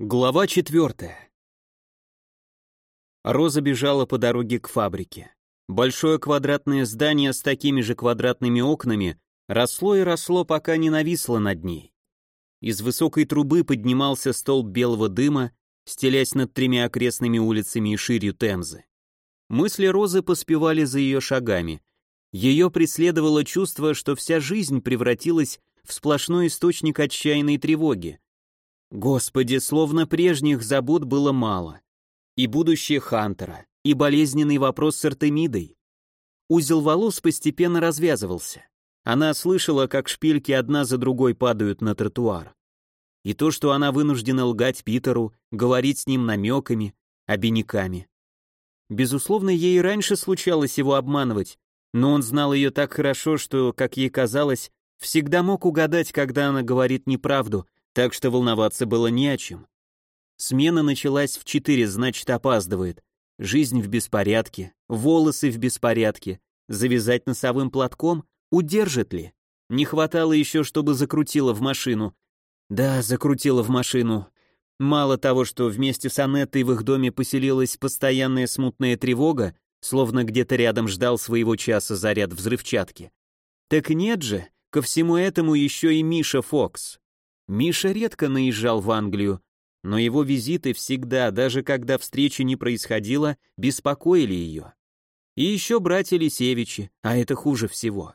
Глава четвертая. Роза бежала по дороге к фабрике. Большое квадратное здание с такими же квадратными окнами росло и росло, пока не нависло над ней. Из высокой трубы поднимался столб белого дыма, стелясь над тремя окрестными улицами и ширью Темзы. Мысли Розы поспевали за ее шагами. Ее преследовало чувство, что вся жизнь превратилась в сплошной источник отчаянной тревоги, Господи, словно прежних забот было мало. И будущее Хантера, и болезненный вопрос с Артемидой. Узел волос постепенно развязывался. Она слышала, как шпильки одна за другой падают на тротуар. И то, что она вынуждена лгать Питеру, говорить с ним намеками, обиняками. Безусловно, ей раньше случалось его обманывать, но он знал ее так хорошо, что, как ей казалось, всегда мог угадать, когда она говорит неправду, так что волноваться было не о чем. Смена началась в четыре, значит, опаздывает. Жизнь в беспорядке, волосы в беспорядке, завязать носовым платком, удержит ли? Не хватало еще, чтобы закрутила в машину. Да, закрутила в машину. Мало того, что вместе с Анеттой в их доме поселилась постоянная смутная тревога, словно где-то рядом ждал своего часа заряд взрывчатки. Так нет же, ко всему этому еще и Миша Фокс. Миша редко наезжал в Англию, но его визиты всегда, даже когда встречи не происходило, беспокоили ее. И еще братья Лисевичи, а это хуже всего.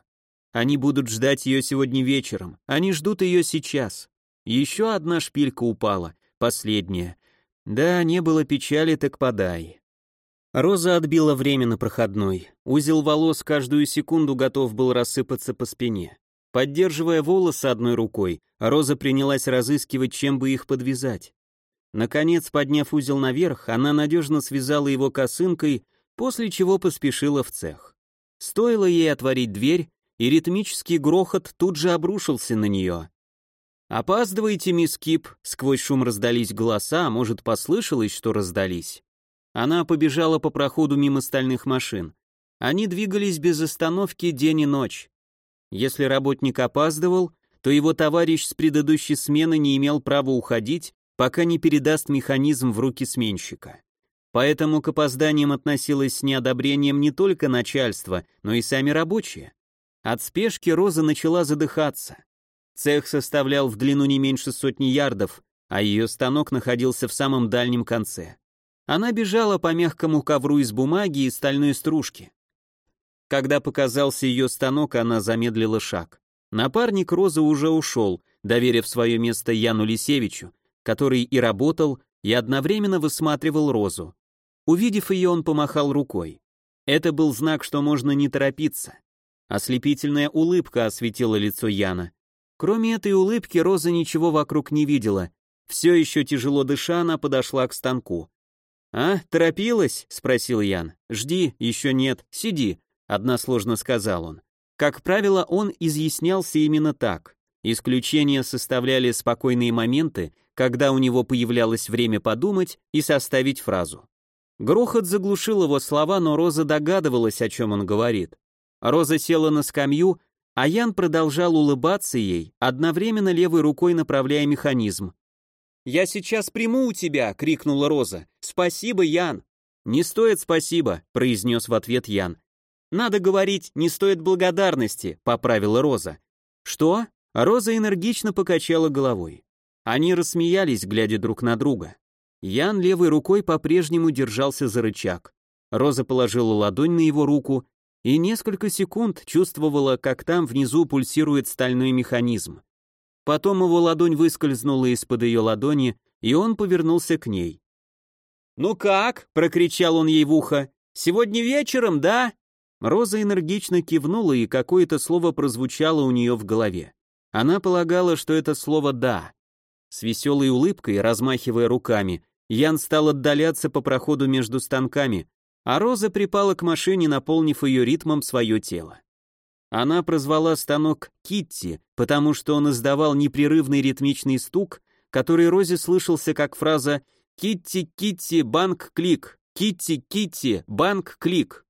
Они будут ждать ее сегодня вечером, они ждут ее сейчас. Еще одна шпилька упала, последняя. Да, не было печали, так подай. Роза отбила время на проходной. Узел волос каждую секунду готов был рассыпаться по спине. Поддерживая волосы одной рукой, Роза принялась разыскивать, чем бы их подвязать. Наконец, подняв узел наверх, она надежно связала его косынкой, после чего поспешила в цех. Стоило ей отворить дверь, и ритмический грохот тут же обрушился на нее. «Опаздываете, мисс Кип?» Сквозь шум раздались голоса, а может, послышалось, что раздались. Она побежала по проходу мимо стальных машин. Они двигались без остановки день и ночь. Если работник опаздывал, то его товарищ с предыдущей смены не имел права уходить, пока не передаст механизм в руки сменщика. Поэтому к опозданиям относилось с неодобрением не только начальство, но и сами рабочие. От спешки Роза начала задыхаться. Цех составлял в длину не меньше сотни ярдов, а ее станок находился в самом дальнем конце. Она бежала по мягкому ковру из бумаги и стальной стружки. Когда показался ее станок, она замедлила шаг. Напарник Розы уже ушел, доверив свое место Яну Лисевичу, который и работал, и одновременно высматривал Розу. Увидев ее, он помахал рукой. Это был знак, что можно не торопиться. Ослепительная улыбка осветила лицо Яна. Кроме этой улыбки, Роза ничего вокруг не видела. Все еще тяжело дыша, она подошла к станку. «А, торопилась?» — спросил Ян. «Жди, еще нет, сиди», односложно сказал он. Как правило, он изъяснялся именно так. Исключения составляли спокойные моменты, когда у него появлялось время подумать и составить фразу. Грохот заглушил его слова, но Роза догадывалась, о чем он говорит. Роза села на скамью, а Ян продолжал улыбаться ей, одновременно левой рукой направляя механизм. «Я сейчас приму у тебя!» — крикнула Роза. «Спасибо, Ян!» «Не стоит спасибо», — произнес в ответ Ян. Надо говорить, не стоит благодарности, поправила Роза. Что? Роза энергично покачала головой. Они рассмеялись, глядя друг на друга. Ян левой рукой по-прежнему держался за рычаг. Роза положила ладонь на его руку и несколько секунд чувствовала, как там внизу пульсирует стальной механизм. Потом его ладонь выскользнула из-под ее ладони, и он повернулся к ней. «Ну как?» — прокричал он ей в ухо. «Сегодня вечером, да?» Роза энергично кивнула, и какое-то слово прозвучало у нее в голове. Она полагала, что это слово «да». С веселой улыбкой, размахивая руками, Ян стал отдаляться по проходу между станками, а Роза припала к машине, наполнив ее ритмом свое тело. Она прозвала станок Китти, потому что он издавал непрерывный ритмичный стук, который Розе слышался как фраза «Китти, Китти, банк, клик! Китти, Китти, банк, клик!»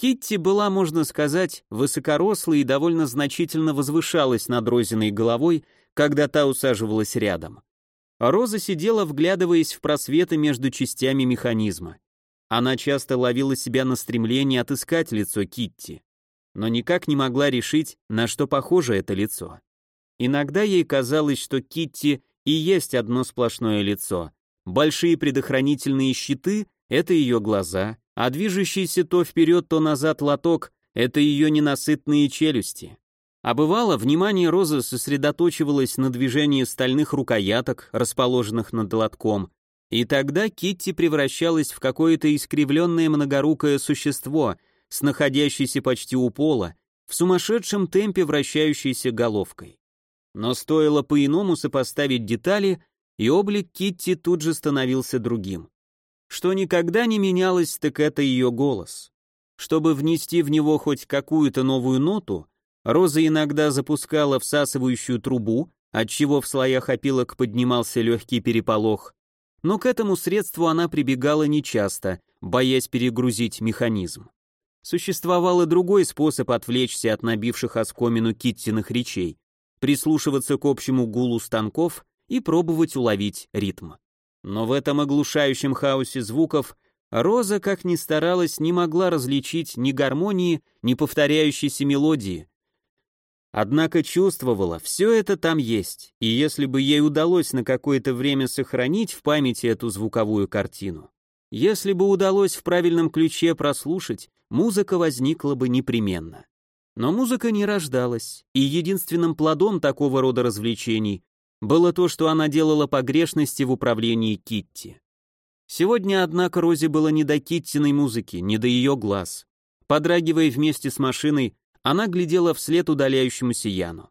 Китти была, можно сказать, высокорослой и довольно значительно возвышалась над Розиной головой, когда та усаживалась рядом. Роза сидела, вглядываясь в просветы между частями механизма. Она часто ловила себя на стремлении отыскать лицо Китти, но никак не могла решить, на что похоже это лицо. Иногда ей казалось, что Китти и есть одно сплошное лицо. Большие предохранительные щиты — это ее глаза, а движущийся то вперед, то назад лоток — это ее ненасытные челюсти. А бывало, внимание Розы сосредоточивалось на движении стальных рукояток, расположенных над лотком, и тогда Китти превращалась в какое-то искривленное многорукое существо с находящейся почти у пола, в сумасшедшем темпе вращающейся головкой. Но стоило по-иному сопоставить детали, и облик Китти тут же становился другим. Что никогда не менялось, так это ее голос. Чтобы внести в него хоть какую-то новую ноту, Роза иногда запускала всасывающую трубу, отчего в слоях опилок поднимался легкий переполох, но к этому средству она прибегала нечасто, боясь перегрузить механизм. Существовал и другой способ отвлечься от набивших оскомину Киттиных речей, прислушиваться к общему гулу станков и пробовать уловить ритм. Но в этом оглушающем хаосе звуков Роза, как ни старалась, не могла различить ни гармонии, ни повторяющейся мелодии, Однако чувствовала, все это там есть, и если бы ей удалось на какое-то время сохранить в памяти эту звуковую картину, если бы удалось в правильном ключе прослушать, музыка возникла бы непременно. Но музыка не рождалась, и единственным плодом такого рода развлечений было то, что она делала погрешности в управлении Китти. Сегодня, однако, Розе было не до Киттиной музыки, не до ее глаз. Подрагивая вместе с машиной, она глядела вслед удаляющемуся Яну.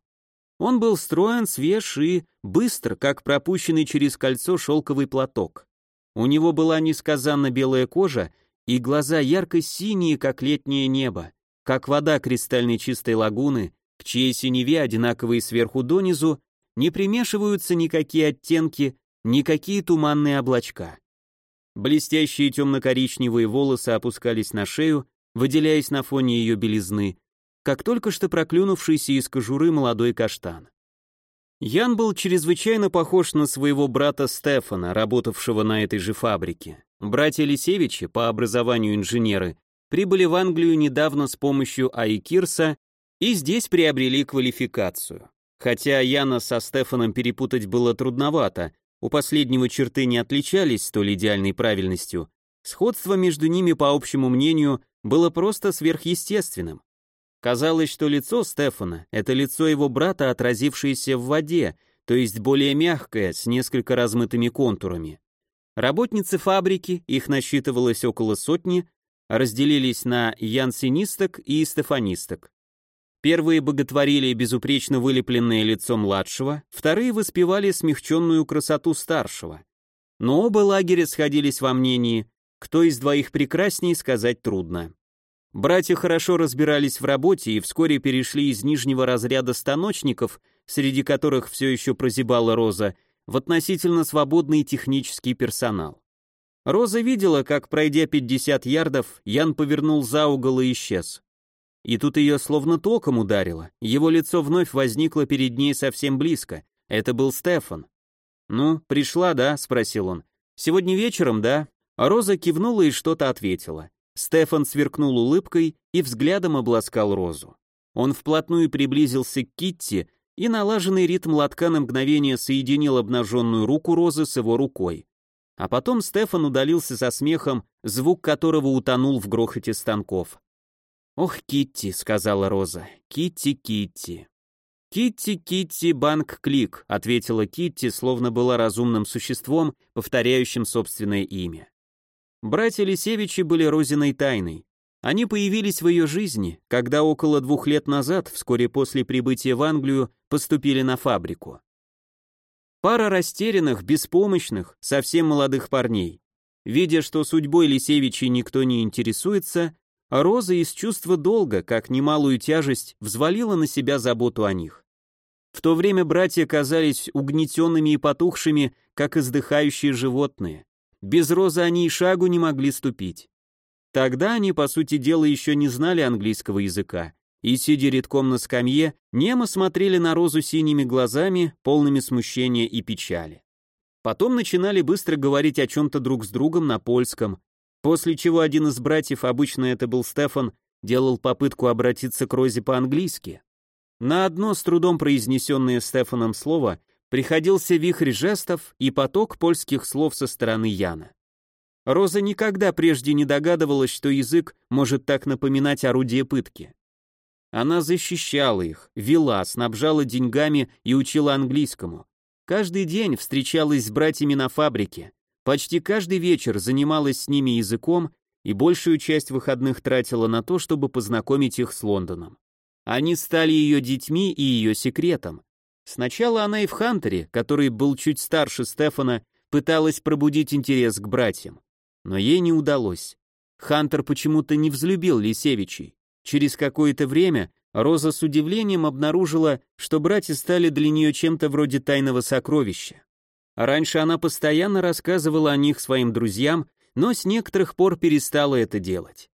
Он был строен, свеж и быстр, как пропущенный через кольцо шелковый платок. У него была несказанно белая кожа и глаза ярко-синие, как летнее небо, как вода кристальной чистой лагуны, к чьей синеве, одинаковые сверху донизу, не примешиваются никакие оттенки, никакие туманные облачка. Блестящие темно-коричневые волосы опускались на шею, выделяясь на фоне ее белизны, как только что проклюнувшийся из кожуры молодой каштан. Ян был чрезвычайно похож на своего брата Стефана, работавшего на этой же фабрике. Братья Лисевичи, по образованию инженеры, прибыли в Англию недавно с помощью Айкирса и здесь приобрели квалификацию. Хотя Яна со Стефаном перепутать было трудновато, у последнего черты не отличались столь идеальной правильностью, сходство между ними, по общему мнению, было просто сверхъестественным. Казалось, что лицо Стефана — это лицо его брата, отразившееся в воде, то есть более мягкое, с несколько размытыми контурами. Работницы фабрики, их насчитывалось около сотни, разделились на янсинисток и стефанисток. Первые боготворили безупречно вылепленное лицо младшего, вторые воспевали смягченную красоту старшего. Но оба лагеря сходились во мнении, кто из двоих прекрасней, сказать трудно. Братья хорошо разбирались в работе и вскоре перешли из нижнего разряда станочников, среди которых все еще прозябала Роза, в относительно свободный технический персонал. Роза видела, как, пройдя 50 ярдов, Ян повернул за угол и исчез. И тут ее словно током ударило, его лицо вновь возникло перед ней совсем близко. Это был Стефан. «Ну, пришла, да?» — спросил он. «Сегодня вечером, да?» Роза кивнула и что-то ответила. Стефан сверкнул улыбкой и взглядом обласкал розу. Он вплотную приблизился к Китти, и налаженный ритм лотка на мгновение соединил обнаженную руку розы с его рукой. А потом Стефан удалился со смехом, звук которого утонул в грохоте станков. «Ох, Китти», — сказала Роза, — «Китти, Китти». «Китти, Китти, банк, клик», — ответила Китти, словно была разумным существом, повторяющим собственное имя. Братья Лисевичи были Розиной тайной. Они появились в ее жизни, когда около двух лет назад, вскоре после прибытия в Англию, поступили на фабрику. Пара растерянных, беспомощных, совсем молодых парней. Видя, что судьбой Лисевичей никто не интересуется, Роза из чувства долга, как немалую тяжесть, взвалила на себя заботу о них. В то время братья казались угнетенными и потухшими, как издыхающие животные. Без Розы они и шагу не могли ступить. Тогда они, по сути дела, еще не знали английского языка, и, сидя редком на скамье, немо смотрели на Розу синими глазами, полными смущения и печали. Потом начинали быстро говорить о чем-то друг с другом на польском, после чего один из братьев, обычно это был Стефан, делал попытку обратиться к Розе по-английски. На одно с трудом произнесенное Стефаном слово приходился вихрь жестов и поток польских слов со стороны Яна. Роза никогда прежде не догадывалась, что язык может так напоминать орудие пытки. Она защищала их, вела, снабжала деньгами и учила английскому. Каждый день встречалась с братьями на фабрике, почти каждый вечер занималась с ними языком и большую часть выходных тратила на то, чтобы познакомить их с Лондоном. Они стали ее детьми и ее секретом. Сначала она и в Хантере, который был чуть старше Стефана, пыталась пробудить интерес к братьям. Но ей не удалось. Хантер почему-то не взлюбил Лисевичей. Через какое-то время Роза с удивлением обнаружила, что братья стали для нее чем-то вроде тайного сокровища. Раньше она постоянно рассказывала о них своим друзьям, но с некоторых пор перестала это делать.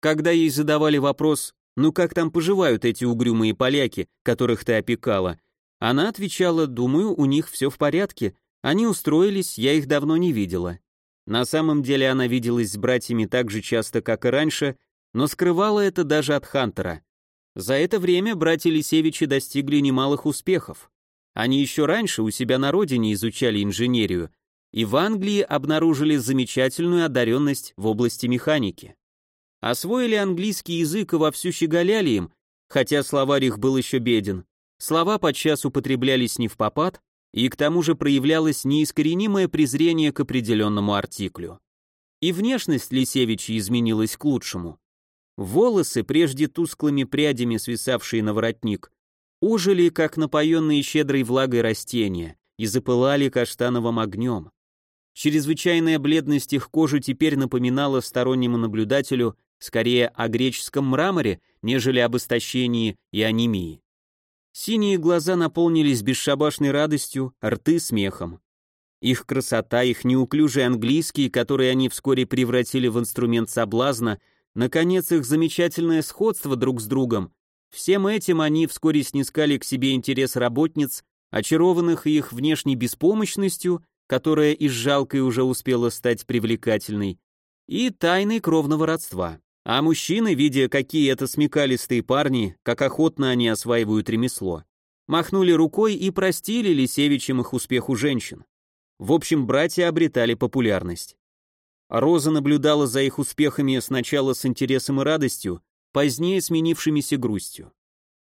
Когда ей задавали вопрос «Ну как там поживают эти угрюмые поляки, которых ты опекала?», она отвечала «Думаю, у них все в порядке, они устроились, я их давно не видела». На самом деле она виделась с братьями так же часто, как и раньше, но скрывала это даже от Хантера. За это время братья Лисевичи достигли немалых успехов. Они еще раньше у себя на родине изучали инженерию, и в Англии обнаружили замечательную одаренность в области механики. Освоили английский язык и вовсю щеголяли им, хотя словарь их был еще беден. Слова подчас употреблялись не в попад, и к тому же проявлялось неискоренимое презрение к определенному артиклю. И внешность Лисевича изменилась к лучшему. Волосы, прежде тусклыми прядями свисавшие на воротник, ожили, как напоенные щедрой влагой растения, и запылали каштановым огнем. Чрезвычайная бледность их кожи теперь напоминала стороннему наблюдателю скорее о греческом мраморе, нежели об истощении и анемии. Синие глаза наполнились бесшабашной радостью, рты смехом. Их красота, их неуклюжий английский, который они вскоре превратили в инструмент соблазна, Наконец, их замечательное сходство друг с другом. Всем этим они вскоре снискали к себе интерес работниц, очарованных их внешней беспомощностью, которая из жалкой уже успела стать привлекательной, и тайной кровного родства. А мужчины, видя, какие это смекалистые парни, как охотно они осваивают ремесло, махнули рукой и простили Лисевичем их успех у женщин. В общем, братья обретали популярность. Роза наблюдала за их успехами сначала с интересом и радостью, позднее сменившимися грустью.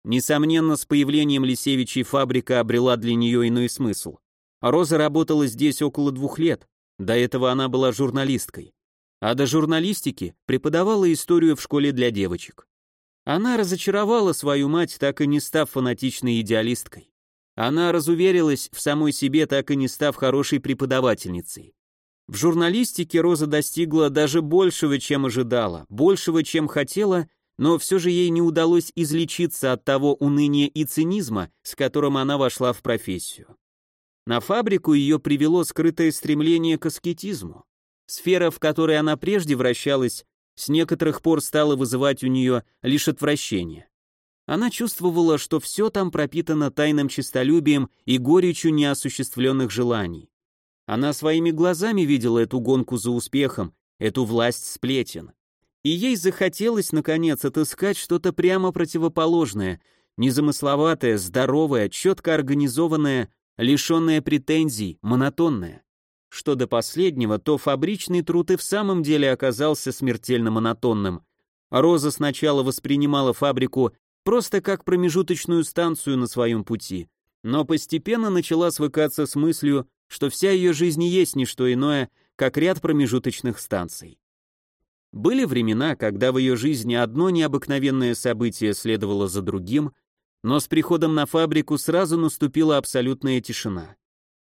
Несомненно, с появлением Лисевичей фабрика обрела для нее иной смысл. Роза работала здесь около двух лет, до этого она была журналисткой. А до журналистики преподавала историю в школе для девочек. Она разочаровала свою мать, так и не став фанатичной идеалисткой. Она разуверилась в самой себе, так и не став хорошей преподавательницей. В журналистике Роза достигла даже большего, чем ожидала, большего, чем хотела, но все же ей не удалось излечиться от того уныния и цинизма, с которым она вошла в профессию. На фабрику ее привело скрытое стремление к аскетизму. Сфера, в которой она прежде вращалась, с некоторых пор стала вызывать у нее лишь отвращение. Она чувствовала, что все там пропитано тайным честолюбием и горечью неосуществленных желаний. Она своими глазами видела эту гонку за успехом, эту власть сплетен. И ей захотелось, наконец, отыскать что-то прямо противоположное, незамысловатое, здоровое, четко организованное, лишенное претензий, монотонное. Что до последнего, то фабричный труд и в самом деле оказался смертельно монотонным. Роза сначала воспринимала фабрику просто как промежуточную станцию на своем пути, но постепенно начала свыкаться с мыслью, что вся ее жизнь есть не что иное, как ряд промежуточных станций. Были времена, когда в ее жизни одно необыкновенное событие следовало за другим, но с приходом на фабрику сразу наступила абсолютная тишина.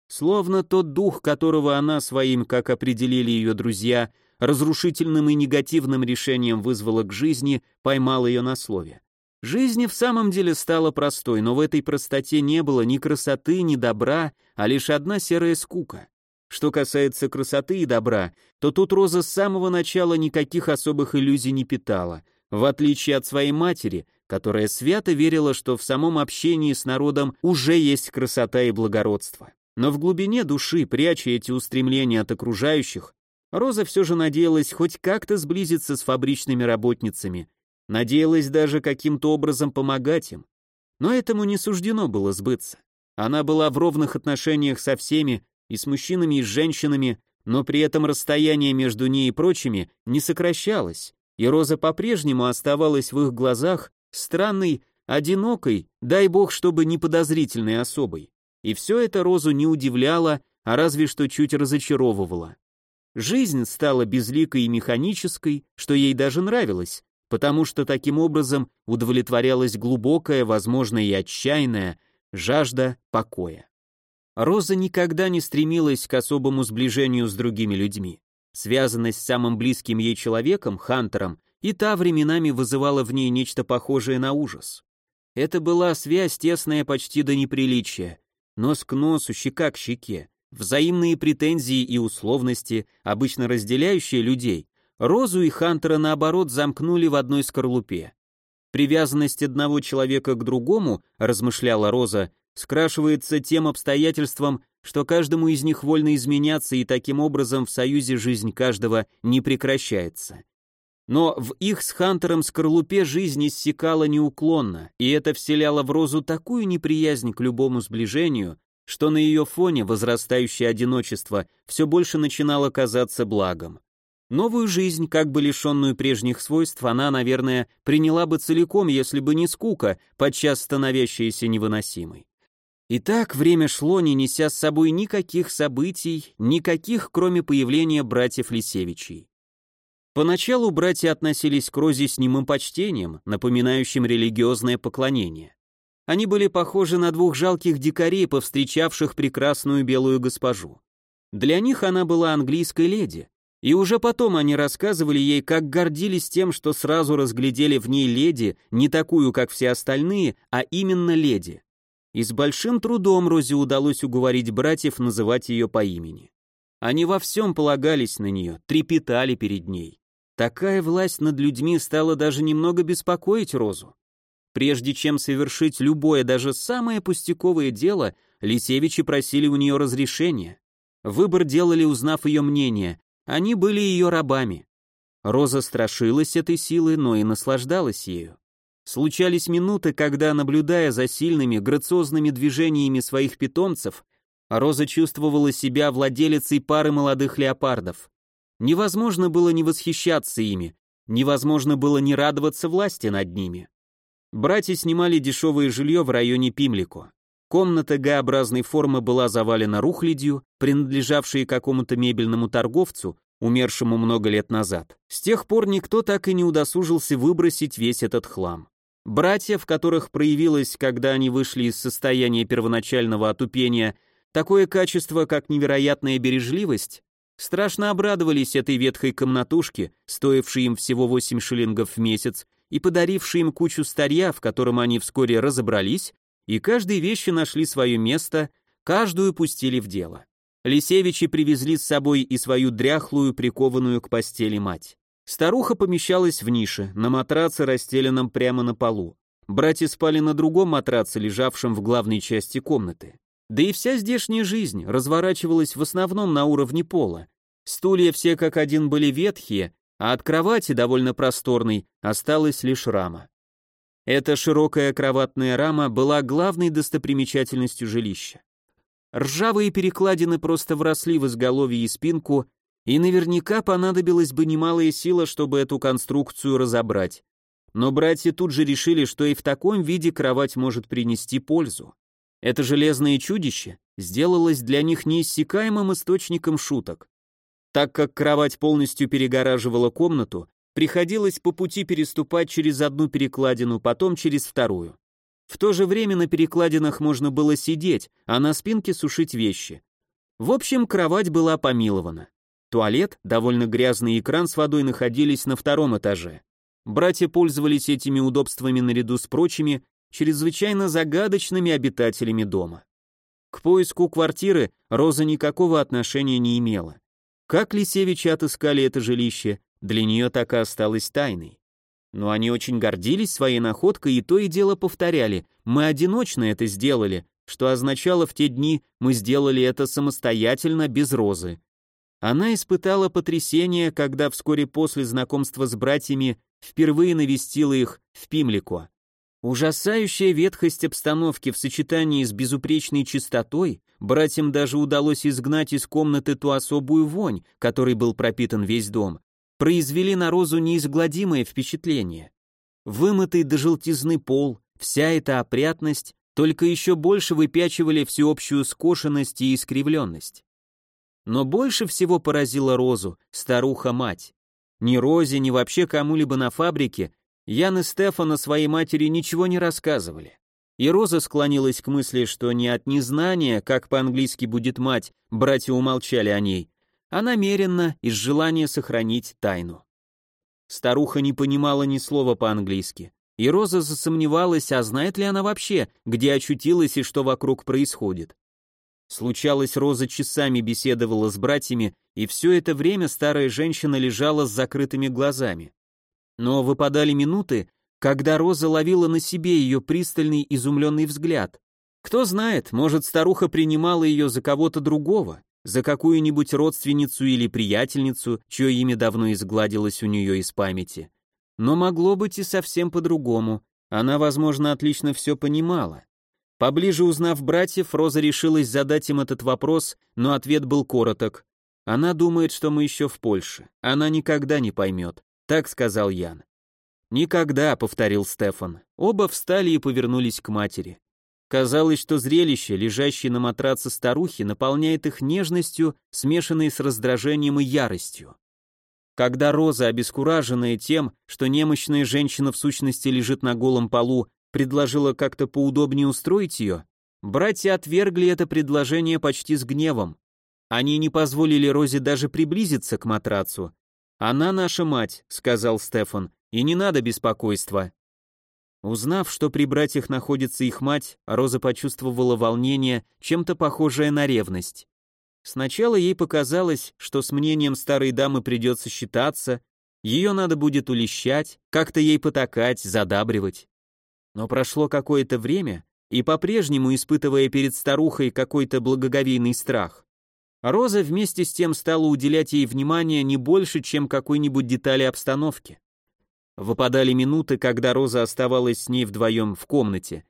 Словно тот дух, которого она своим, как определили ее друзья, разрушительным и негативным решением вызвала к жизни, поймал ее на слове. Жизнь в самом деле стала простой, но в этой простоте не было ни красоты, ни добра, а лишь одна серая скука. Что касается красоты и добра, то тут Роза с самого начала никаких особых иллюзий не питала, в отличие от своей матери, которая свято верила, что в самом общении с народом уже есть красота и благородство. Но в глубине души, пряча эти устремления от окружающих, Роза все же надеялась хоть как-то сблизиться с фабричными работницами, надеялась даже каким-то образом помогать им. Но этому не суждено было сбыться. Она была в ровных отношениях со всеми, и с мужчинами, и с женщинами, но при этом расстояние между ней и прочими не сокращалось, и Роза по-прежнему оставалась в их глазах странной, одинокой, дай бог, чтобы не подозрительной особой. И все это Розу не удивляло, а разве что чуть разочаровывало. Жизнь стала безликой и механической, что ей даже нравилось, потому что таким образом удовлетворялась глубокая, возможно, и отчаянная жажда покоя. Роза никогда не стремилась к особому сближению с другими людьми. Связанность с самым близким ей человеком, Хантером, и та временами вызывала в ней нечто похожее на ужас. Это была связь тесная почти до неприличия, нос к носу, щека к щеке, взаимные претензии и условности, обычно разделяющие людей, Розу и Хантера, наоборот, замкнули в одной скорлупе. Привязанность одного человека к другому, размышляла Роза, скрашивается тем обстоятельством, что каждому из них вольно изменяться, и таким образом в союзе жизнь каждого не прекращается. Но в их с Хантером скорлупе жизнь иссякала неуклонно, и это вселяло в Розу такую неприязнь к любому сближению, что на ее фоне возрастающее одиночество все больше начинало казаться благом. Новую жизнь, как бы лишенную прежних свойств, она, наверное, приняла бы целиком, если бы не скука, подчас становящаяся невыносимой. И так время шло, не неся с собой никаких событий, никаких, кроме появления братьев Лисевичей. Поначалу братья относились к Розе с немым почтением, напоминающим религиозное поклонение. Они были похожи на двух жалких дикарей, повстречавших прекрасную белую госпожу. Для них она была английской леди, и уже потом они рассказывали ей, как гордились тем, что сразу разглядели в ней леди, не такую, как все остальные, а именно леди. И с большим трудом Розе удалось уговорить братьев называть ее по имени. Они во всем полагались на нее, трепетали перед ней. Такая власть над людьми стала даже немного беспокоить Розу. Прежде чем совершить любое, даже самое пустяковое дело, Лисевичи просили у нее разрешения. Выбор делали, узнав ее мнение, они были ее рабами. Роза страшилась этой силы, но и наслаждалась ею. Случались минуты, когда, наблюдая за сильными, грациозными движениями своих питомцев, Роза чувствовала себя владелицей пары молодых леопардов. Невозможно было не восхищаться ими, невозможно было не радоваться власти над ними. Братья снимали дешевое жилье в районе Пимлико. Комната Г-образной формы была завалена рухлядью, принадлежавшей какому-то мебельному торговцу, умершему много лет назад. С тех пор никто так и не удосужился выбросить весь этот хлам. Братья, в которых проявилось, когда они вышли из состояния первоначального отупения, такое качество, как невероятная бережливость, страшно обрадовались этой ветхой комнатушке, стоившей им всего 8 шиллингов в месяц, и подарившей им кучу старья, в котором они вскоре разобрались, и каждой вещи нашли свое место, каждую пустили в дело. Лисевичи привезли с собой и свою дряхлую, прикованную к постели мать. Старуха помещалась в нише, на матраце, расстеленном прямо на полу. Братья спали на другом матраце, лежавшем в главной части комнаты. Да и вся здешняя жизнь разворачивалась в основном на уровне пола. Стулья все как один были ветхие, а от кровати, довольно просторной, осталась лишь рама. Эта широкая кроватная рама была главной достопримечательностью жилища. Ржавые перекладины просто вросли в изголовье и спинку, и наверняка понадобилась бы немалая сила, чтобы эту конструкцию разобрать. Но братья тут же решили, что и в таком виде кровать может принести пользу. Это железное чудище сделалось для них неиссякаемым источником шуток. Так как кровать полностью перегораживала комнату, Приходилось по пути переступать через одну перекладину, потом через вторую. В то же время на перекладинах можно было сидеть, а на спинке сушить вещи. В общем, кровать была помилована. Туалет, довольно грязный экран с водой находились на втором этаже. Братья пользовались этими удобствами наряду с прочими, чрезвычайно загадочными обитателями дома. К поиску квартиры Роза никакого отношения не имела. Как Лисевичи отыскали это жилище, для нее так и осталось тайной. Но они очень гордились своей находкой и то и дело повторяли «Мы одиночно это сделали, что означало в те дни мы сделали это самостоятельно, без розы. Она испытала потрясение, когда вскоре после знакомства с братьями впервые навестила их в Пимлико. Ужасающая ветхость обстановки в сочетании с безупречной чистотой, братьям даже удалось изгнать из комнаты ту особую вонь, которой был пропитан весь дом, произвели на Розу неизгладимое впечатление. Вымытый до желтизны пол, вся эта опрятность только еще больше выпячивали всеобщую скошенность и искривленность. Но больше всего поразила Розу старуха-мать. Ни Розе, ни вообще кому-либо на фабрике Ян и Стефан своей матери ничего не рассказывали. И Роза склонилась к мысли, что не от незнания, как по-английски будет мать, братья умолчали о ней, а намеренно из желания сохранить тайну. Старуха не понимала ни слова по-английски, и Роза засомневалась, а знает ли она вообще, где очутилась и что вокруг происходит. Случалось, Роза часами беседовала с братьями, и все это время старая женщина лежала с закрытыми глазами. Но выпадали минуты, когда Роза ловила на себе ее пристальный изумленный взгляд. Кто знает, может, старуха принимала ее за кого-то другого, за какую-нибудь родственницу или приятельницу, чье имя давно изгладилось у нее из памяти. Но могло быть и совсем по-другому. Она, возможно, отлично все понимала. Поближе узнав братьев, Роза решилась задать им этот вопрос, но ответ был короток. Она думает, что мы еще в Польше. Она никогда не поймет. Так сказал Ян. «Никогда», — повторил Стефан. Оба встали и повернулись к матери. Казалось, что зрелище, лежащее на матраце старухи, наполняет их нежностью, смешанной с раздражением и яростью. Когда Роза, обескураженная тем, что немощная женщина в сущности лежит на голом полу, предложила как-то поудобнее устроить ее, братья отвергли это предложение почти с гневом. Они не позволили Розе даже приблизиться к матрацу, «Она наша мать», — сказал Стефан, — «и не надо беспокойства». Узнав, что при братьях находится их мать, Роза почувствовала волнение, чем-то похожее на ревность. Сначала ей показалось, что с мнением старой дамы придется считаться, ее надо будет улещать, как-то ей потакать, задабривать. Но прошло какое-то время, и по-прежнему, испытывая перед старухой какой-то благоговейный страх, Роза вместе с тем стала уделять ей внимание не больше, чем какой-нибудь детали обстановки. Выпадали минуты, когда Роза оставалась с ней вдвоем в комнате,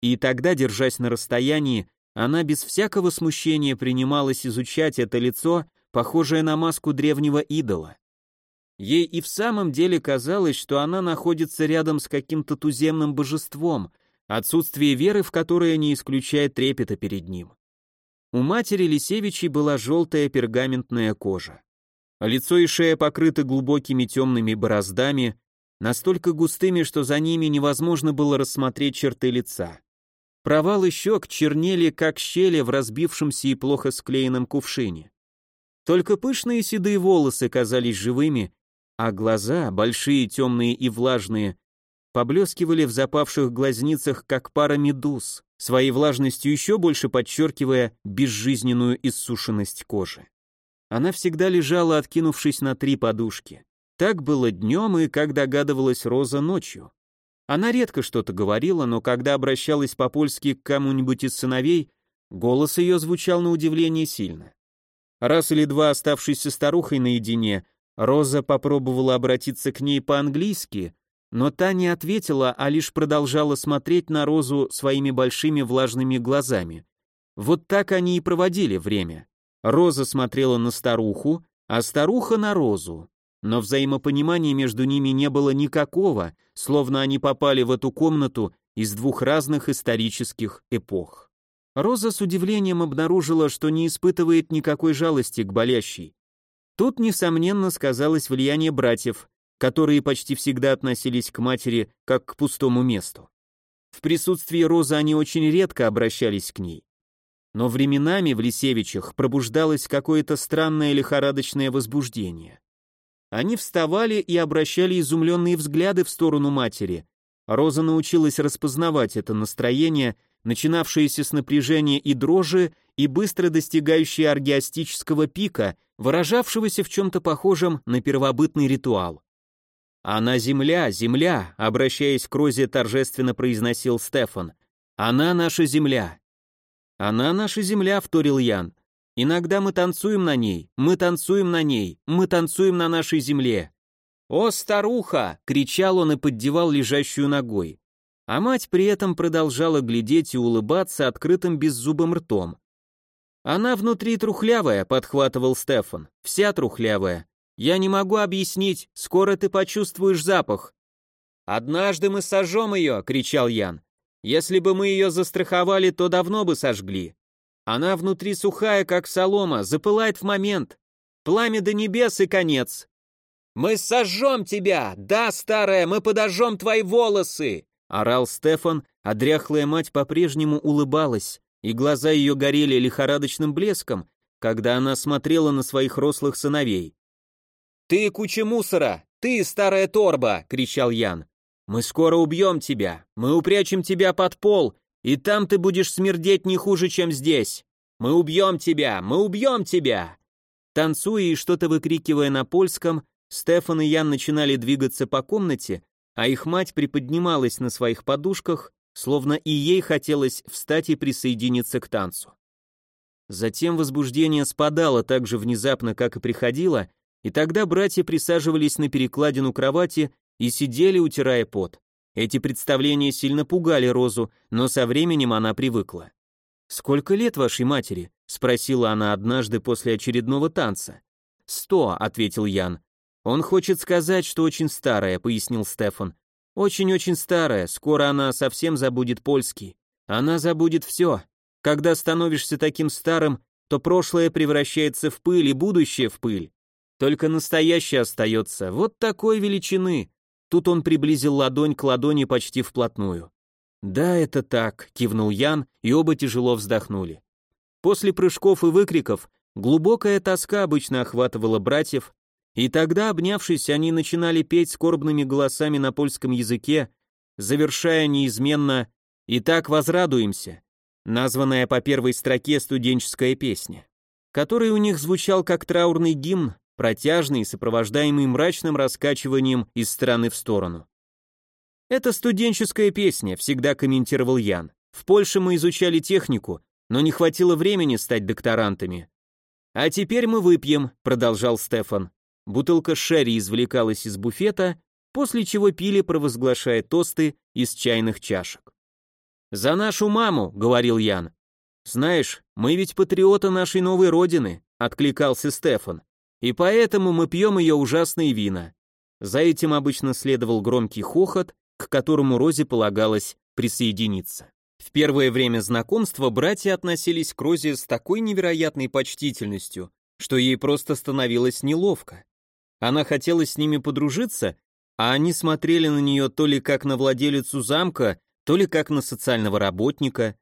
и тогда, держась на расстоянии, она без всякого смущения принималась изучать это лицо, похожее на маску древнего идола. Ей и в самом деле казалось, что она находится рядом с каким-то туземным божеством, отсутствие веры в которое не исключает трепета перед ним. У матери Лисевичей была желтая пергаментная кожа. Лицо и шея покрыты глубокими темными бороздами, настолько густыми, что за ними невозможно было рассмотреть черты лица. Провалы щек чернели, как щели в разбившемся и плохо склеенном кувшине. Только пышные седые волосы казались живыми, а глаза, большие, темные и влажные, поблескивали в запавших глазницах, как пара медуз своей влажностью еще больше подчеркивая безжизненную иссушенность кожи. Она всегда лежала, откинувшись на три подушки. Так было днем и, как догадывалась Роза, ночью. Она редко что-то говорила, но когда обращалась по-польски к кому-нибудь из сыновей, голос ее звучал на удивление сильно. Раз или два оставшись со старухой наедине, Роза попробовала обратиться к ней по-английски, но та не ответила, а лишь продолжала смотреть на Розу своими большими влажными глазами. Вот так они и проводили время. Роза смотрела на старуху, а старуха на Розу. Но взаимопонимания между ними не было никакого, словно они попали в эту комнату из двух разных исторических эпох. Роза с удивлением обнаружила, что не испытывает никакой жалости к болящей. Тут, несомненно, сказалось влияние братьев, которые почти всегда относились к матери как к пустому месту. В присутствии Розы они очень редко обращались к ней. Но временами в Лисевичах пробуждалось какое-то странное лихорадочное возбуждение. Они вставали и обращали изумленные взгляды в сторону матери. Роза научилась распознавать это настроение, начинавшееся с напряжения и дрожи и быстро достигающее аргиастического пика, выражавшегося в чем-то похожем на первобытный ритуал. «Она земля, земля», — обращаясь к Розе, торжественно произносил Стефан. «Она наша земля». Она наша земля, вторил Ян. Иногда мы танцуем на ней, мы танцуем на ней, мы танцуем на нашей земле. «О, старуха!» — кричал он и поддевал лежащую ногой. А мать при этом продолжала глядеть и улыбаться открытым беззубым ртом. «Она внутри трухлявая», — подхватывал Стефан. «Вся трухлявая. Я не могу объяснить, скоро ты почувствуешь запах». «Однажды мы сожжем ее», — кричал Ян. «Если бы мы ее застраховали, то давно бы сожгли. Она внутри сухая, как солома, запылает в момент. Пламя до небес и конец». «Мы сожжем тебя! Да, старая, мы подожжем твои волосы!» — орал Стефан, а дряхлая мать по-прежнему улыбалась и глаза ее горели лихорадочным блеском, когда она смотрела на своих рослых сыновей. «Ты куча мусора! Ты старая торба!» — кричал Ян. «Мы скоро убьем тебя! Мы упрячем тебя под пол, и там ты будешь смердеть не хуже, чем здесь! Мы убьем тебя! Мы убьем тебя!» Танцуя и что-то выкрикивая на польском, Стефан и Ян начинали двигаться по комнате, а их мать приподнималась на своих подушках словно и ей хотелось встать и присоединиться к танцу. Затем возбуждение спадало так же внезапно, как и приходило, и тогда братья присаживались на перекладину кровати и сидели, утирая пот. Эти представления сильно пугали Розу, но со временем она привыкла. «Сколько лет вашей матери?» — спросила она однажды после очередного танца. «Сто», — ответил Ян. «Он хочет сказать, что очень старая», — пояснил Стефан. Очень-очень старая, скоро она совсем забудет польский. Она забудет все. Когда становишься таким старым, то прошлое превращается в пыль и будущее в пыль. Только настоящее остается, вот такой величины. Тут он приблизил ладонь к ладони почти вплотную. «Да, это так», — кивнул Ян, и оба тяжело вздохнули. После прыжков и выкриков глубокая тоска обычно охватывала братьев, и тогда, обнявшись, они начинали петь скорбными голосами на польском языке, завершая неизменно «И так возрадуемся», названная по первой строке студенческая песня, который у них звучал как траурный гимн, протяжный, сопровождаемый мрачным раскачиванием из стороны в сторону. «Это студенческая песня», — всегда комментировал Ян. «В Польше мы изучали технику, но не хватило времени стать докторантами». «А теперь мы выпьем», — продолжал Стефан. Бутылка шерри извлекалась из буфета, после чего пили, провозглашая тосты из чайных чашек. «За нашу маму», — говорил Ян. «Знаешь, мы ведь патриоты нашей новой родины», — откликался Стефан. «И поэтому мы пьем ее ужасные вина». За этим обычно следовал громкий хохот, к которому Розе полагалось присоединиться. В первое время знакомства братья относились к Розе с такой невероятной почтительностью, что ей просто становилось неловко. Она хотела с ними подружиться, а они смотрели на нее то ли как на владелицу замка, то ли как на социального работника.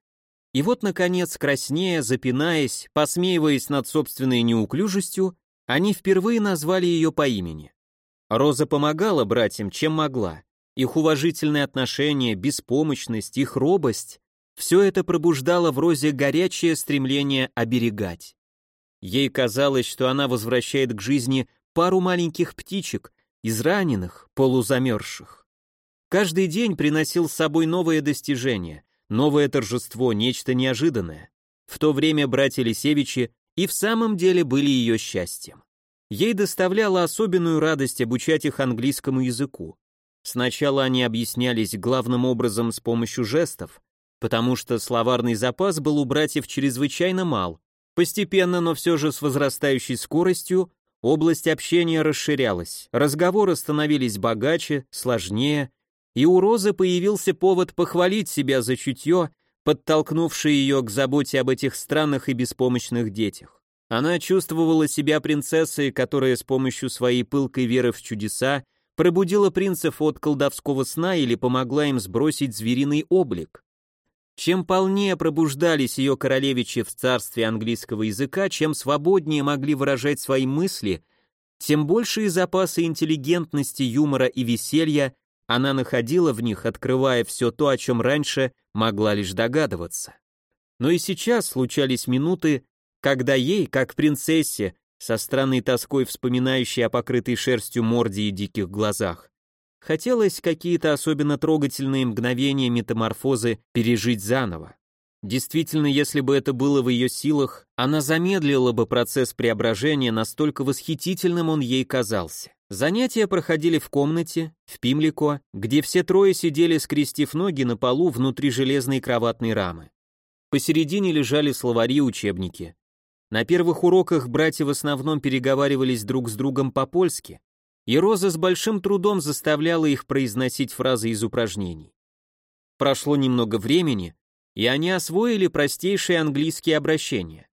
И вот, наконец, краснея, запинаясь, посмеиваясь над собственной неуклюжестью, они впервые назвали ее по имени. Роза помогала братьям, чем могла. Их уважительное отношение, беспомощность, их робость — все это пробуждало в Розе горячее стремление оберегать. Ей казалось, что она возвращает к жизни пару маленьких птичек, израненных, полузамерзших. Каждый день приносил с собой новое достижение, новое торжество, нечто неожиданное. В то время братья Лисевичи и в самом деле были ее счастьем. Ей доставляло особенную радость обучать их английскому языку. Сначала они объяснялись главным образом с помощью жестов, потому что словарный запас был у братьев чрезвычайно мал. Постепенно, но все же с возрастающей скоростью, Область общения расширялась, разговоры становились богаче, сложнее, и у Розы появился повод похвалить себя за чутье, подтолкнувшее ее к заботе об этих странных и беспомощных детях. Она чувствовала себя принцессой, которая с помощью своей пылкой веры в чудеса пробудила принцев от колдовского сна или помогла им сбросить звериный облик. Чем полнее пробуждались ее королевичи в царстве английского языка, чем свободнее могли выражать свои мысли, тем большие запасы интеллигентности, юмора и веселья она находила в них, открывая все то, о чем раньше могла лишь догадываться. Но и сейчас случались минуты, когда ей, как принцессе, со странной тоской вспоминающей о покрытой шерстью морде и диких глазах, Хотелось какие-то особенно трогательные мгновения метаморфозы пережить заново. Действительно, если бы это было в ее силах, она замедлила бы процесс преображения, настолько восхитительным он ей казался. Занятия проходили в комнате, в Пимлико, где все трое сидели, скрестив ноги на полу внутри железной кроватной рамы. Посередине лежали словари и учебники. На первых уроках братья в основном переговаривались друг с другом по-польски, и Роза с большим трудом заставляла их произносить фразы из упражнений. Прошло немного времени, и они освоили простейшие английские обращения.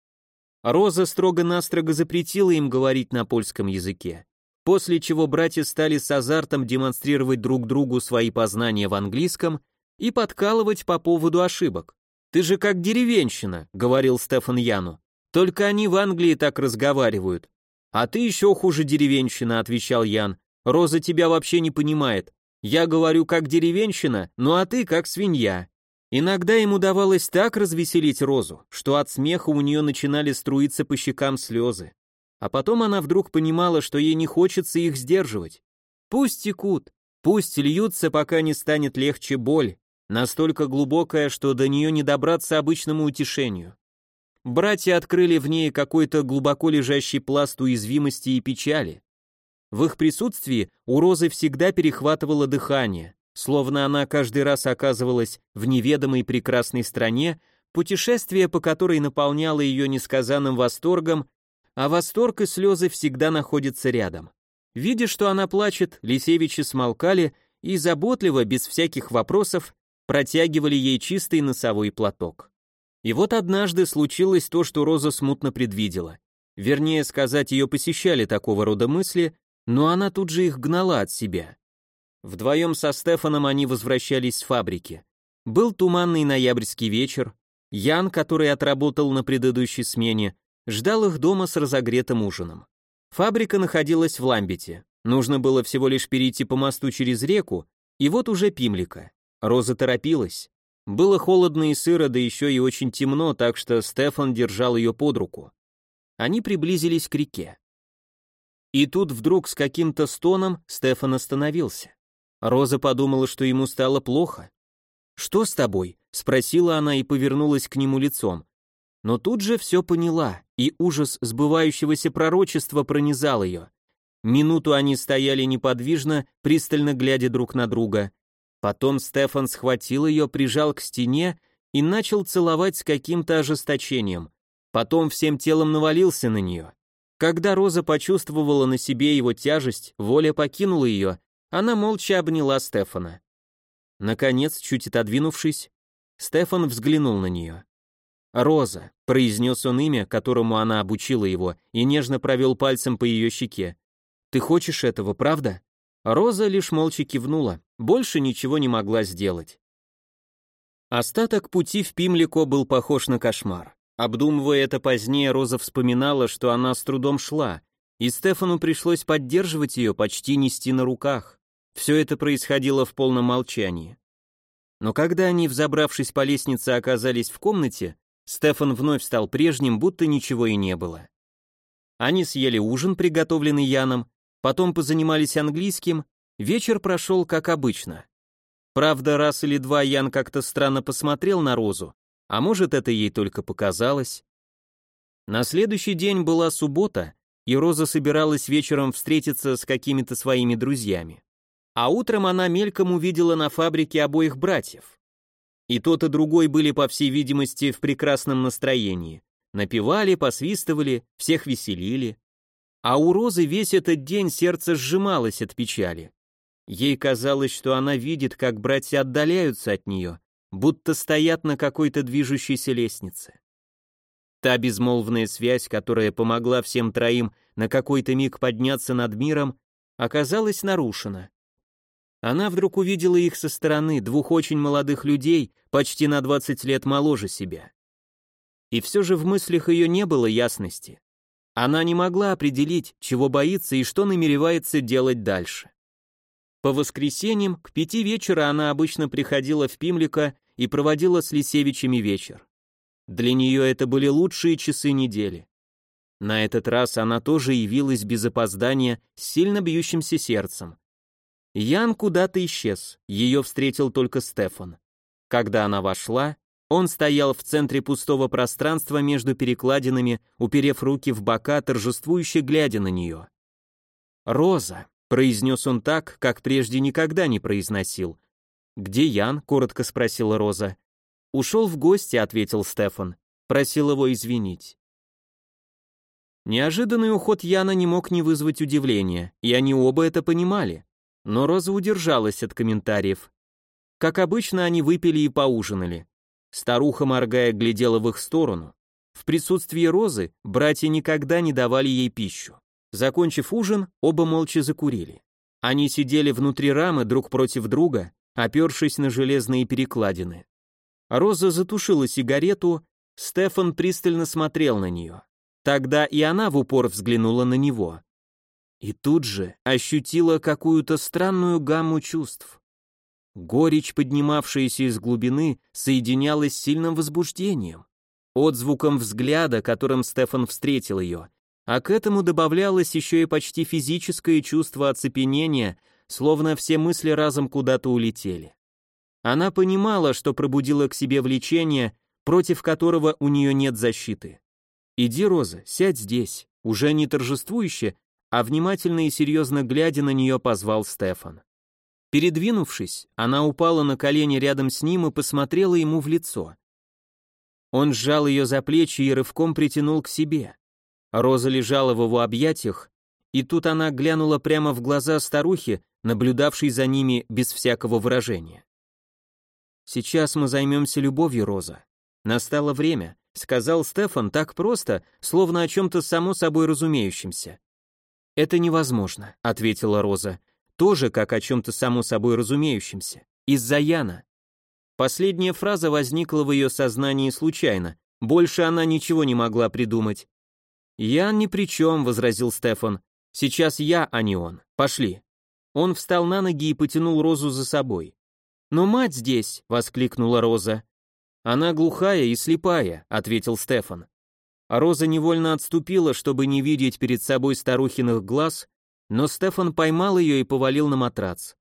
Роза строго-настрого запретила им говорить на польском языке, после чего братья стали с азартом демонстрировать друг другу свои познания в английском и подкалывать по поводу ошибок. «Ты же как деревенщина», — говорил Стефан Яну. «Только они в Англии так разговаривают». «А ты еще хуже деревенщина», — отвечал Ян. «Роза тебя вообще не понимает. Я говорю как деревенщина, ну а ты как свинья». Иногда им удавалось так развеселить Розу, что от смеха у нее начинали струиться по щекам слезы. А потом она вдруг понимала, что ей не хочется их сдерживать. Пусть текут, пусть льются, пока не станет легче боль, настолько глубокая, что до нее не добраться обычному утешению. Братья открыли в ней какой-то глубоко лежащий пласт уязвимости и печали. В их присутствии у Розы всегда перехватывало дыхание, Словно она каждый раз оказывалась в неведомой прекрасной стране, путешествие по которой наполняло ее несказанным восторгом, а восторг и слезы всегда находятся рядом. Видя, что она плачет, Лисевичи смолкали и заботливо, без всяких вопросов, протягивали ей чистый носовой платок. И вот однажды случилось то, что Роза смутно предвидела. Вернее сказать, ее посещали такого рода мысли, но она тут же их гнала от себя. Вдвоем со Стефаном они возвращались с фабрики. Был туманный ноябрьский вечер. Ян, который отработал на предыдущей смене, ждал их дома с разогретым ужином. Фабрика находилась в Ламбете. Нужно было всего лишь перейти по мосту через реку, и вот уже Пимлика. Роза торопилась. Было холодно и сыро, да еще и очень темно, так что Стефан держал ее под руку. Они приблизились к реке. И тут вдруг с каким-то стоном Стефан остановился. Роза подумала, что ему стало плохо. «Что с тобой?» — спросила она и повернулась к нему лицом. Но тут же все поняла, и ужас сбывающегося пророчества пронизал ее. Минуту они стояли неподвижно, пристально глядя друг на друга. Потом Стефан схватил ее, прижал к стене и начал целовать с каким-то ожесточением. Потом всем телом навалился на нее. Когда Роза почувствовала на себе его тяжесть, воля покинула ее, она молча обняла Стефана. Наконец, чуть отодвинувшись, Стефан взглянул на нее. «Роза», — произнес он имя, которому она обучила его, и нежно провел пальцем по ее щеке. «Ты хочешь этого, правда?» Роза лишь молча кивнула, больше ничего не могла сделать. Остаток пути в Пимлико был похож на кошмар. Обдумывая это позднее, Роза вспоминала, что она с трудом шла, и Стефану пришлось поддерживать ее, почти нести на руках. Все это происходило в полном молчании. Но когда они, взобравшись по лестнице, оказались в комнате, Стефан вновь стал прежним, будто ничего и не было. Они съели ужин, приготовленный Яном, потом позанимались английским, вечер прошел как обычно. Правда, раз или два Ян как-то странно посмотрел на Розу, а может, это ей только показалось. На следующий день была суббота, и Роза собиралась вечером встретиться с какими-то своими друзьями. А утром она мельком увидела на фабрике обоих братьев. И тот, и другой были, по всей видимости, в прекрасном настроении. Напевали, посвистывали, всех веселили. А у Розы весь этот день сердце сжималось от печали. Ей казалось, что она видит, как братья отдаляются от нее, будто стоят на какой-то движущейся лестнице. Та безмолвная связь, которая помогла всем троим на какой-то миг подняться над миром, оказалась нарушена. Она вдруг увидела их со стороны, двух очень молодых людей, почти на 20 лет моложе себя. И все же в мыслях ее не было ясности. Она не могла определить, чего боится и что намеревается делать дальше. По воскресеньям к пяти вечера она обычно приходила в Пимлика и проводила с Лисевичами вечер. Для нее это были лучшие часы недели. На этот раз она тоже явилась без опоздания с сильно бьющимся сердцем. Ян куда-то исчез, ее встретил только Стефан. Когда она вошла, Он стоял в центре пустого пространства между перекладинами, уперев руки в бока, торжествующе глядя на нее. «Роза», — произнес он так, как прежде никогда не произносил. «Где Ян?» — коротко спросила Роза. «Ушел в гости», — ответил Стефан. Просил его извинить. Неожиданный уход Яна не мог не вызвать удивления, и они оба это понимали. Но Роза удержалась от комментариев. Как обычно, они выпили и поужинали. Старуха, моргая, глядела в их сторону. В присутствии Розы братья никогда не давали ей пищу. Закончив ужин, оба молча закурили. Они сидели внутри рамы друг против друга, опершись на железные перекладины. Роза затушила сигарету, Стефан пристально смотрел на нее. Тогда и она в упор взглянула на него. И тут же ощутила какую-то странную гамму чувств. Горечь, поднимавшаяся из глубины, соединялась с сильным возбуждением, отзвуком взгляда, которым Стефан встретил ее, а к этому добавлялось еще и почти физическое чувство оцепенения, словно все мысли разом куда-то улетели. Она понимала, что пробудила к себе влечение, против которого у нее нет защиты. «Иди, Роза, сядь здесь», уже не торжествующе, а внимательно и серьезно глядя на нее позвал Стефан. Передвинувшись, она упала на колени рядом с ним и посмотрела ему в лицо. Он сжал ее за плечи и рывком притянул к себе. Роза лежала в его объятиях, и тут она глянула прямо в глаза старухи, наблюдавшей за ними без всякого выражения. «Сейчас мы займемся любовью, Роза. Настало время сказал Стефан так просто, словно о чем-то само собой разумеющемся. «Это невозможно», — ответила Роза, тоже как о чем-то само собой разумеющемся, из-за Яна. Последняя фраза возникла в ее сознании случайно, больше она ничего не могла придумать. «Ян ни при чем», — возразил Стефан. «Сейчас я, а не он. Пошли». Он встал на ноги и потянул Розу за собой. «Но мать здесь!» — воскликнула Роза. «Она глухая и слепая», — ответил Стефан. А Роза невольно отступила, чтобы не видеть перед собой старухиных глаз, но Стефан поймал ее и повалил на матрац.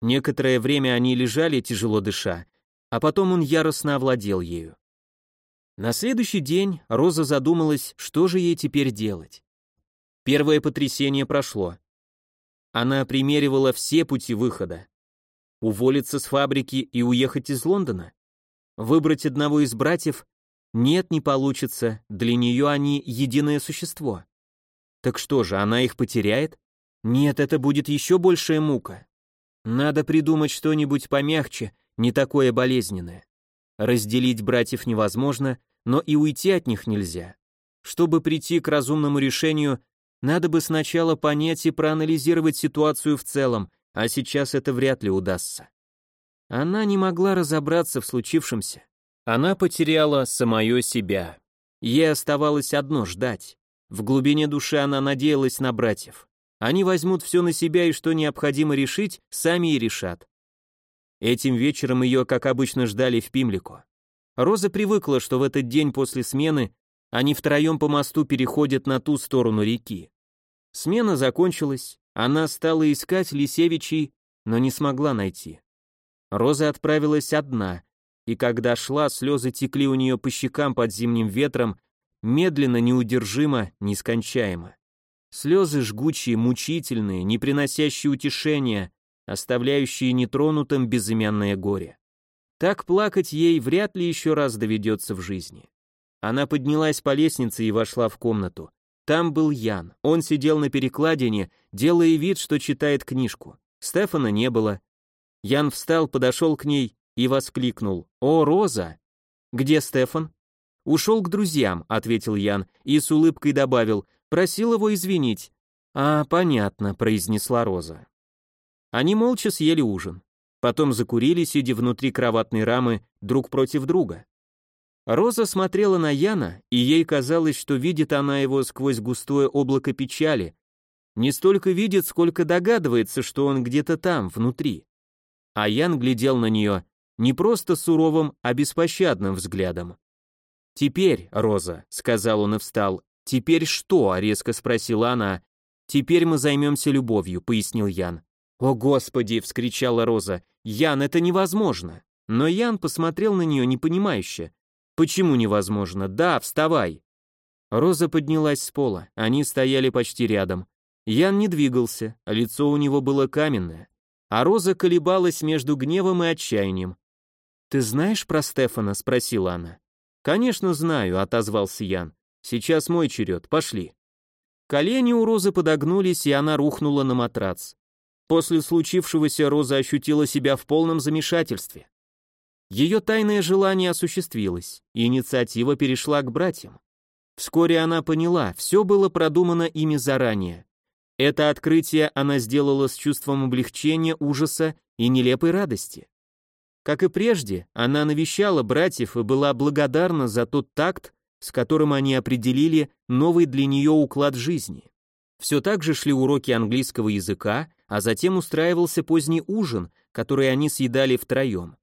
Некоторое время они лежали, тяжело дыша, а потом он яростно овладел ею. На следующий день Роза задумалась, что же ей теперь делать. Первое потрясение прошло. Она примеривала все пути выхода. Уволиться с фабрики и уехать из Лондона? Выбрать одного из братьев? Нет, не получится, для нее они единое существо. Так что же, она их потеряет? Нет, это будет еще большая мука. Надо придумать что-нибудь помягче, не такое болезненное. Разделить братьев невозможно, но и уйти от них нельзя. Чтобы прийти к разумному решению, надо бы сначала понять и проанализировать ситуацию в целом, а сейчас это вряд ли удастся. Она не могла разобраться в случившемся. Она потеряла самое себя. Ей оставалось одно — ждать. В глубине души она надеялась на братьев. Они возьмут все на себя и что необходимо решить, сами и решат. Этим вечером ее, как обычно, ждали в Пимлику. Роза привыкла, что в этот день после смены они втроем по мосту переходят на ту сторону реки. Смена закончилась, она стала искать Лисевичей, но не смогла найти. Роза отправилась одна, и когда шла, слезы текли у нее по щекам под зимним ветром, медленно, неудержимо, нескончаемо. Слезы жгучие, мучительные, не приносящие утешения, оставляющие нетронутым безымянное горе. Так плакать ей вряд ли еще раз доведется в жизни. Она поднялась по лестнице и вошла в комнату. Там был Ян. Он сидел на перекладине, делая вид, что читает книжку. Стефана не было. Ян встал, подошел к ней и воскликнул. «О, Роза!» «Где Стефан?» «Ушел к друзьям», — ответил Ян и с улыбкой добавил, просил его извинить. «А, понятно», — произнесла Роза. Они молча съели ужин. Потом закурили, сидя внутри кроватной рамы, друг против друга. Роза смотрела на Яна, и ей казалось, что видит она его сквозь густое облако печали. Не столько видит, сколько догадывается, что он где-то там, внутри а Ян глядел на нее не просто суровым, а беспощадным взглядом. «Теперь, Роза», — сказал он и встал. «Теперь что?» — резко спросила она. «Теперь мы займемся любовью», — пояснил Ян. «О, Господи!» — вскричала Роза. «Ян, это невозможно!» Но Ян посмотрел на нее непонимающе. «Почему невозможно? Да, вставай!» Роза поднялась с пола, они стояли почти рядом. Ян не двигался, лицо у него было каменное. А Роза колебалась между гневом и отчаянием. «Ты знаешь про Стефана?» — спросила она. «Конечно знаю», — отозвался Ян. «Сейчас мой черед, пошли». Колени у Розы подогнулись, и она рухнула на матрац. После случившегося Роза ощутила себя в полном замешательстве. Ее тайное желание осуществилось, и инициатива перешла к братьям. Вскоре она поняла, все было продумано ими заранее. Это открытие она сделала с чувством облегчения, ужаса и нелепой радости. Как и прежде, она навещала братьев и была благодарна за тот такт, с которым они определили новый для нее уклад жизни. Все так же шли уроки английского языка, а затем устраивался поздний ужин, который они съедали втроем.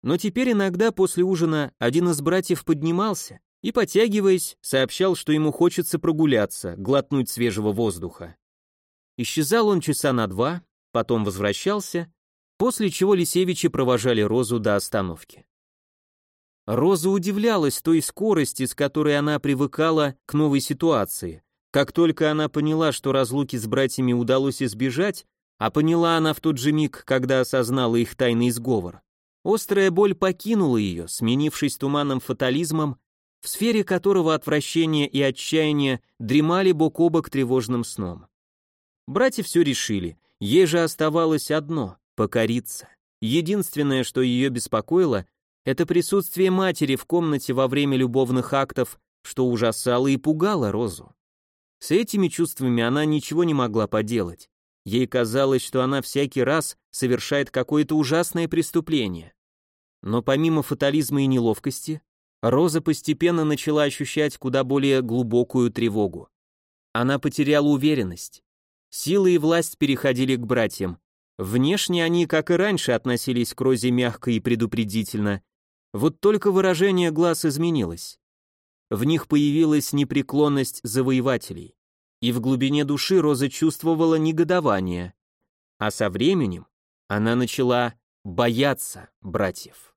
Но теперь иногда после ужина один из братьев поднимался и, потягиваясь, сообщал, что ему хочется прогуляться, глотнуть свежего воздуха. Исчезал он часа на два, потом возвращался, после чего Лисевичи провожали Розу до остановки. Роза удивлялась той скорости, с которой она привыкала к новой ситуации. Как только она поняла, что разлуки с братьями удалось избежать, а поняла она в тот же миг, когда осознала их тайный сговор, острая боль покинула ее, сменившись туманным фатализмом, в сфере которого отвращение и отчаяние дремали бок о бок тревожным сном. Братья все решили, ей же оставалось одно — покориться. Единственное, что ее беспокоило, это присутствие матери в комнате во время любовных актов, что ужасало и пугало Розу. С этими чувствами она ничего не могла поделать. Ей казалось, что она всякий раз совершает какое-то ужасное преступление. Но помимо фатализма и неловкости, Роза постепенно начала ощущать куда более глубокую тревогу. Она потеряла уверенность. Силы и власть переходили к братьям. Внешне они, как и раньше, относились к Розе мягко и предупредительно, вот только выражение глаз изменилось. В них появилась непреклонность завоевателей. И в глубине души Роза чувствовала негодование. А со временем она начала бояться братьев.